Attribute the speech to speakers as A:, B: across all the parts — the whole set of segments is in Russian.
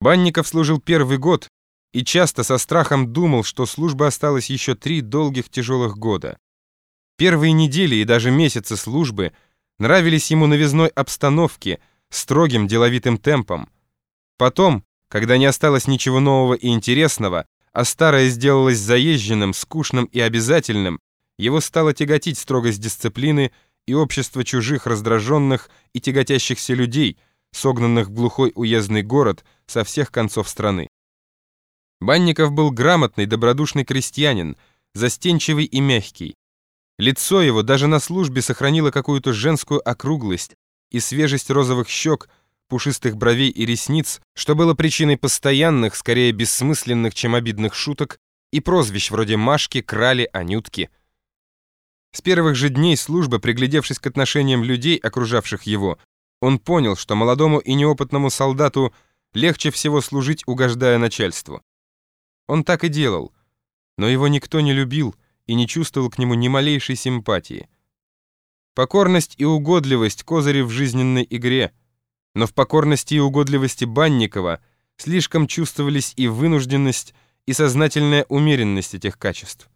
A: Банников служил первый год и часто со страхом думал, что служба осталась еще три долгих тяжелых года. Первые недели и даже месяцы службы нравились ему новизной обстановке, строгим деловитым темпом. Потом, когда не осталось ничего нового и интересного, а старое сделалось заезженным, скучным и обязательным, его стало тяготить строгость дисциплины и общество чужих раздраженных и тяготящихся людей — согнанных в глухой уездный город со всех концов страны. Банников был грамотный, добродушный крестьянин, застенчивый и мягкий. Лицо его даже на службе сохранило какую-то женскую округлость и свежесть розовых щек, пушистых бровей и ресниц, что было причиной постоянных, скорее бессмысленных, чем обидных шуток и прозвищ вроде Машки, Крали, Анютки. С первых же дней службы, приглядевшись к отношениям людей, окружавших его, он понял, что молодому и неопытному солдату легче всего служить, угождая начальству. Он так и делал, но его никто не любил и не чувствовал к нему ни малейшей симпатии. Покорность и угодливость — козыри в жизненной игре, но в покорности и угодливости Банникова слишком чувствовались и вынужденность, и сознательная умеренность этих качеств.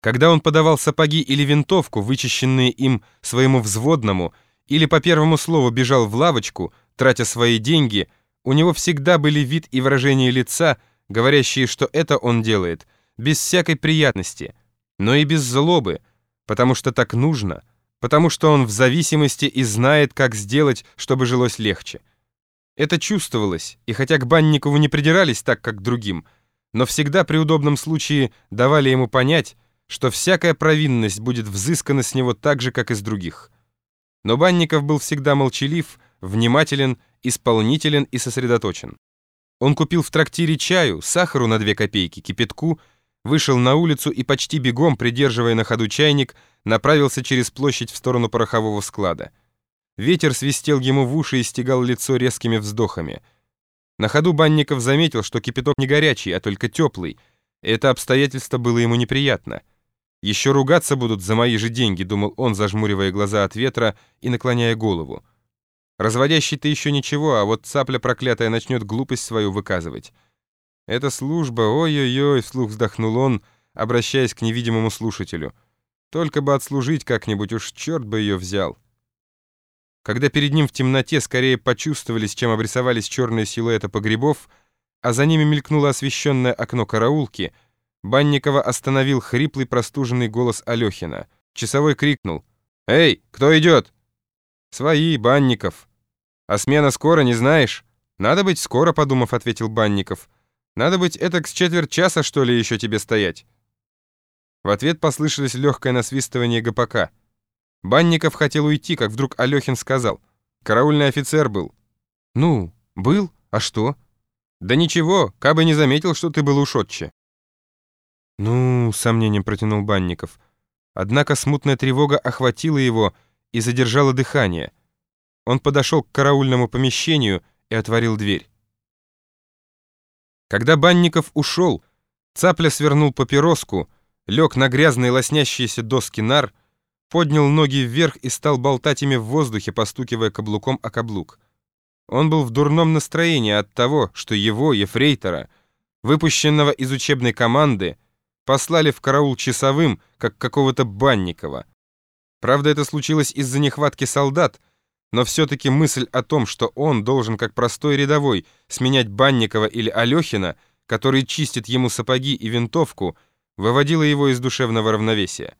A: Когда он подавал сапоги или винтовку, вычищенные им своему взводному, или по первому слову бежал в лавочку, тратя свои деньги, у него всегда были вид и выражение лица, говорящие, что это он делает, без всякой приятности, но и без злобы, потому что так нужно, потому что он в зависимости и знает, как сделать, чтобы жилось легче. Это чувствовалось, и хотя к Банникову не придирались так, как к другим, но всегда при удобном случае давали ему понять, что всякая провинность будет взыскана с него так же, как и с других. Но Банников был всегда молчалив, внимателен, исполнителен и сосредоточен. Он купил в трактире чаю, сахару на две копейки, кипятку, вышел на улицу и почти бегом, придерживая на ходу чайник, направился через площадь в сторону порохового склада. Ветер свистел ему в уши и стегал лицо резкими вздохами. На ходу Банников заметил, что кипяток не горячий, а только теплый. Это обстоятельство было ему неприятно. «Еще ругаться будут за мои же деньги», — думал он, зажмуривая глаза от ветра и наклоняя голову. Разводящий-то еще ничего, а вот цапля проклятая начнет глупость свою выказывать. «Это служба, ой-ой-ой», — вслух вздохнул он, обращаясь к невидимому слушателю. «Только бы отслужить как-нибудь, уж черт бы ее взял». Когда перед ним в темноте скорее почувствовались, чем обрисовались черные силуэты погребов, а за ними мелькнуло освещенное окно караулки — Банникова остановил хриплый простуженный голос Алехина. Часовой крикнул. «Эй, кто идет?» «Свои, Банников». «А смена скоро, не знаешь?» «Надо быть скоро», — подумав, ответил Банников. «Надо быть это с четверть часа, что ли, еще тебе стоять?» В ответ послышалось легкое насвистывание ГПК. Банников хотел уйти, как вдруг Алехин сказал. «Караульный офицер был». «Ну, был? А что?» «Да ничего, кабы не заметил, что ты был ушотче». «Ну, — сомнением протянул Банников. Однако смутная тревога охватила его и задержала дыхание. Он подошел к караульному помещению и отворил дверь. Когда Банников ушел, цапля свернул папироску, лег на грязные лоснящиеся доски нар, поднял ноги вверх и стал болтать ими в воздухе, постукивая каблуком о каблук. Он был в дурном настроении от того, что его, ефрейтора, выпущенного из учебной команды, послали в караул часовым, как какого-то Банникова. Правда, это случилось из-за нехватки солдат, но все-таки мысль о том, что он должен, как простой рядовой, сменять Банникова или Алехина, который чистит ему сапоги и винтовку, выводила его из душевного равновесия.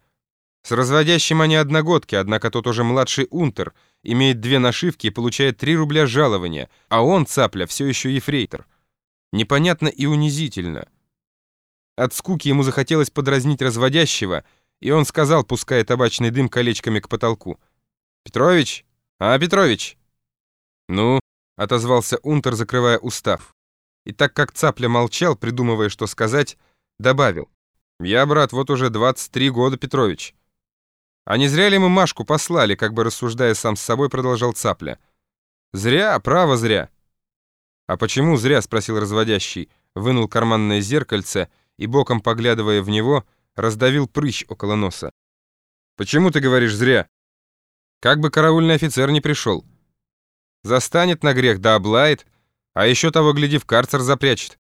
A: С разводящим они одногодки, однако тот уже младший унтер, имеет две нашивки и получает три рубля жалования, а он, цапля, все еще ефрейтор. Непонятно и унизительно — от скуки ему захотелось подразнить разводящего, и он сказал, пуская табачный дым колечками к потолку. «Петрович? А, Петрович?» «Ну?» — отозвался Унтер, закрывая устав. И так как Цапля молчал, придумывая, что сказать, добавил. «Я, брат, вот уже 23 года, Петрович». «А не зря ли мы Машку послали?» Как бы рассуждая сам с собой, продолжал Цапля. «Зря, право зря». «А почему зря?» — спросил разводящий. Вынул карманное зеркальце — и, боком поглядывая в него, раздавил прыщ около носа. «Почему ты говоришь зря? Как бы караульный офицер не пришел. Застанет на грех да облает, А еще того, гляди, в карцер запрячет.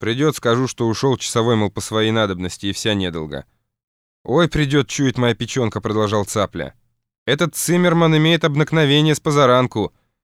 A: Придет, скажу, что ушел часовой, мол, по своей надобности, и вся недолго. «Ой, придет, чует моя печенка», — продолжал Цапля. «Этот Циммерман имеет обыкновение с позаранку».